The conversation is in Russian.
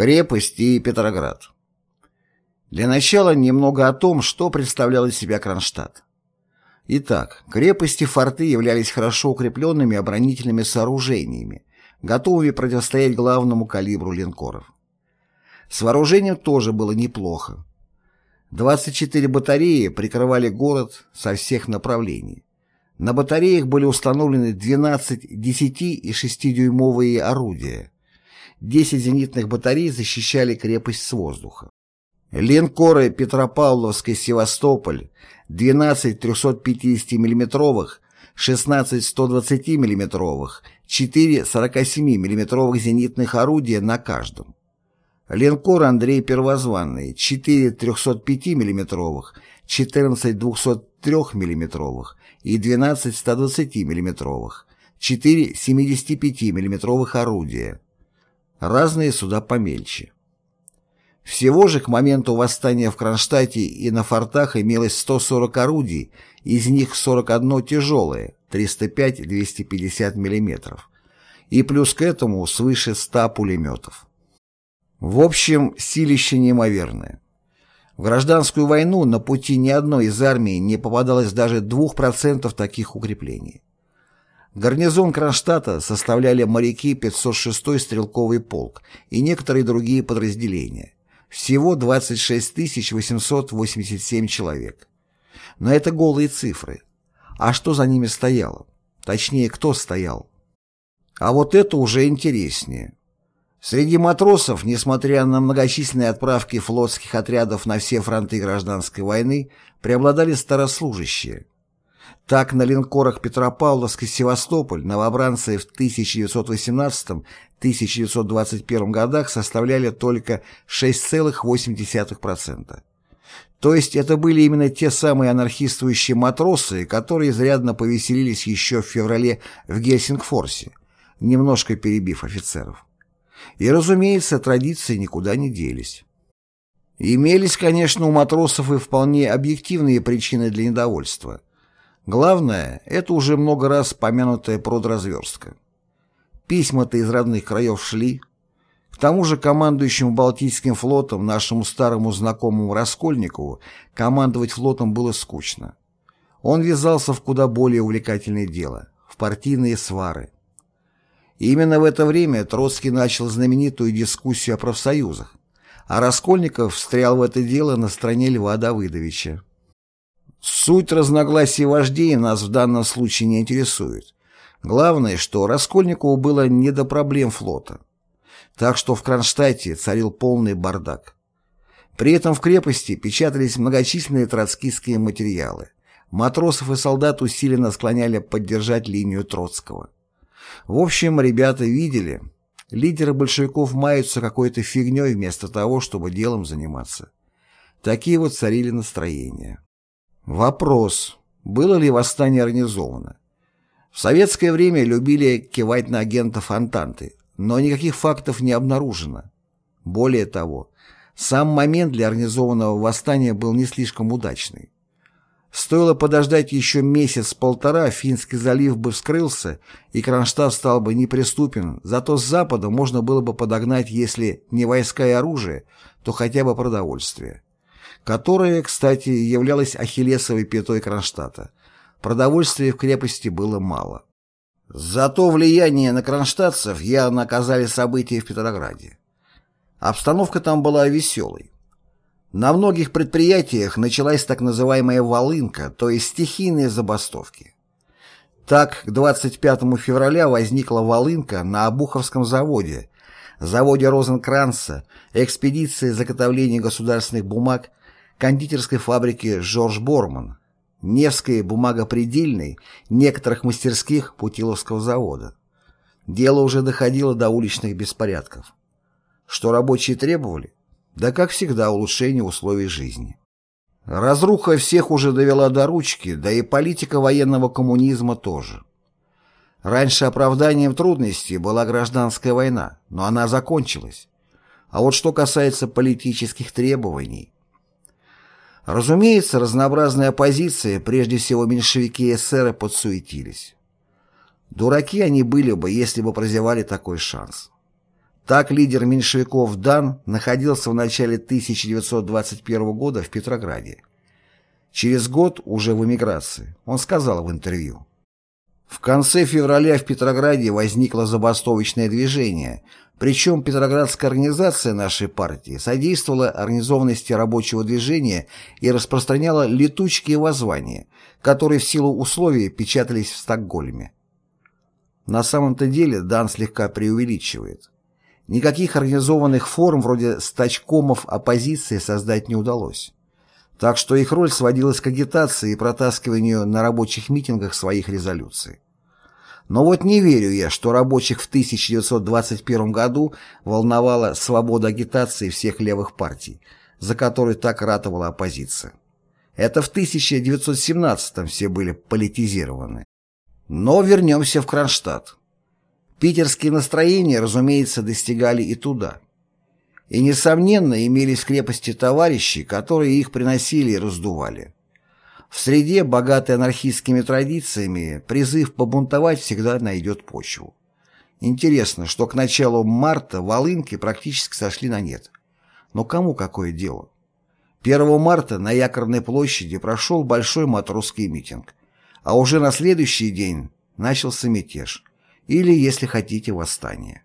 Крепость и Петроград. Для начала немного о том, что представлял из себя Кронштадт. Итак, крепости и форты являлись хорошо укрепленными оборонительными сооружениями, готовыми противостоять главному калибру линкоров. С вооружением тоже было неплохо. 24 батареи прикрывали город со всех направлений. На батареях были установлены 12 10 и 6-дюймовые орудия. 10 зенитных батарей защищали крепость с воздуха. Линкоры Петропавловск и Севастополь, 12 350 миллиметровых, 16 120 миллиметровых, 4 47 миллиметровых зенитных орудия на каждом. Линкор Андрей Первозванный, 4 305 миллиметровых, 14 203 миллиметровых и 12 120 миллиметровых, 4 75 миллиметровых орудия. Разные суда помельче. Всего же к моменту восстания в Кронштадте и на фортах имелось 140 орудий, из них 41 тяжелое, 305-250 мм, и плюс к этому свыше 100 пулеметов. В общем, силище неимоверное. В гражданскую войну на пути ни одной из армий не попадалось даже 2% таких укреплений. Гарнизон Кронштадта составляли моряки 506-й стрелковый полк и некоторые другие подразделения. Всего 26 887 человек. Но это голые цифры. А что за ними стояло? Точнее, кто стоял? А вот это уже интереснее. Среди матросов, несмотря на многочисленные отправки флотских отрядов на все фронты гражданской войны, преобладали старослужащие. Так, на линкорах Петропавловск и Севастополь новобранцы в 1918-1921 годах составляли только 6,8%. То есть это были именно те самые анархистующие матросы, которые изрядно повеселились еще в феврале в Гельсингфорсе, немножко перебив офицеров. И, разумеется, традиции никуда не делись. Имелись, конечно, у матросов и вполне объективные причины для недовольства. Главное, это уже много раз помянутая продразверстка. Письма-то из родных краев шли. К тому же командующему Балтийским флотом, нашему старому знакомому Раскольникову, командовать флотом было скучно. Он ввязался в куда более увлекательное дело – в партийные свары. И именно в это время Троцкий начал знаменитую дискуссию о профсоюзах, а Раскольников встрял в это дело на стороне Льва Давыдовича. Суть разногласий вождей нас в данном случае не интересует. Главное, что Раскольникову было не до проблем флота. Так что в Кронштадте царил полный бардак. При этом в крепости печатались многочисленные троцкистские материалы. Матросов и солдат усиленно склоняли поддержать линию Троцкого. В общем, ребята видели, лидеры большевиков маются какой-то фигней вместо того, чтобы делом заниматься. Такие вот царили настроения. Вопрос, было ли восстание организовано? В советское время любили кивать на агентов Антанты, но никаких фактов не обнаружено. Более того, сам момент для организованного восстания был не слишком удачный. Стоило подождать еще месяц-полтора, Финский залив бы вскрылся, и Кронштадт стал бы неприступен, зато с запада можно было бы подогнать, если не войска и оружие, то хотя бы продовольствие. Которое, кстати, являлось ахиллесовой пятой Кронштадта. Продовольствия в крепости было мало. Зато влияние на кронштадтцев явно оказали события в Петрограде. Обстановка там была веселой. На многих предприятиях началась так называемая «волынка», то есть стихийные забастовки. Так, к 25 февраля возникла волынка на Обуховском заводе, заводе Розенкранца, экспедиции заготовления государственных бумаг, кондитерской фабрики «Жорж Борман», Невской бумагопредельной, некоторых мастерских Путиловского завода. Дело уже доходило до уличных беспорядков. Что рабочие требовали? Да, как всегда, улучшение условий жизни. Разруха всех уже довела до ручки, да и политика военного коммунизма тоже. Раньше оправданием трудностей была гражданская война, но она закончилась. А вот что касается политических требований. Разумеется, разнообразные оппозиции, прежде всего меньшевики и эсеры, подсуетились. Дураки они были бы, если бы прозевали такой шанс. Так лидер меньшевиков Дан находился в начале 1921 года в Петрограде. Через год, уже в эмиграции, он сказал в интервью. В конце февраля в Петрограде возникло забастовочное движение, причем Петроградская организация нашей партии содействовала организованности рабочего движения и распространяла летучки и воззвания, которые в силу условий печатались в Стокгольме. На самом-то деле Дан слегка преувеличивает. Никаких организованных форм вроде стачкомов оппозиции создать не удалось. Так что их роль сводилась к агитации и протаскиванию на рабочих митингах своих резолюций. Но вот не верю я, что рабочих в 1921 году волновала свобода агитации всех левых партий, за которую так ратовала оппозиция. Это в 1917 все были политизированы. Но вернемся в Кронштадт. Питерские настроения, разумеется, достигали и туда. И, несомненно, имелись крепости товарищи, которые их приносили и раздували. В среде, богатой анархистскими традициями, призыв побунтовать всегда найдет почву. Интересно, что к началу марта волынки практически сошли на нет. Но кому какое дело? 1 марта на Якорной площади прошел большой матросский митинг, а уже на следующий день начался мятеж, или, если хотите, восстание.